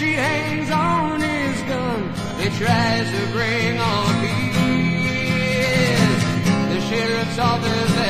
she hangs on his gun and tries to bring on peace. The sheriff's office.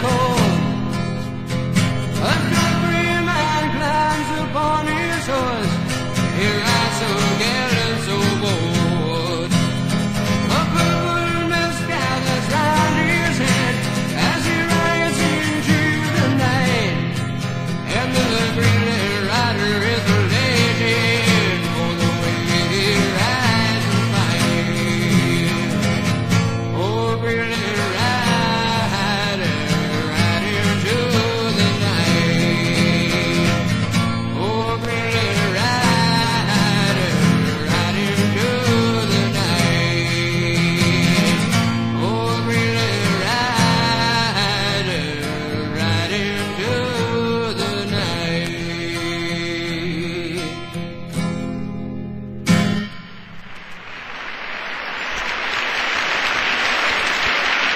cold.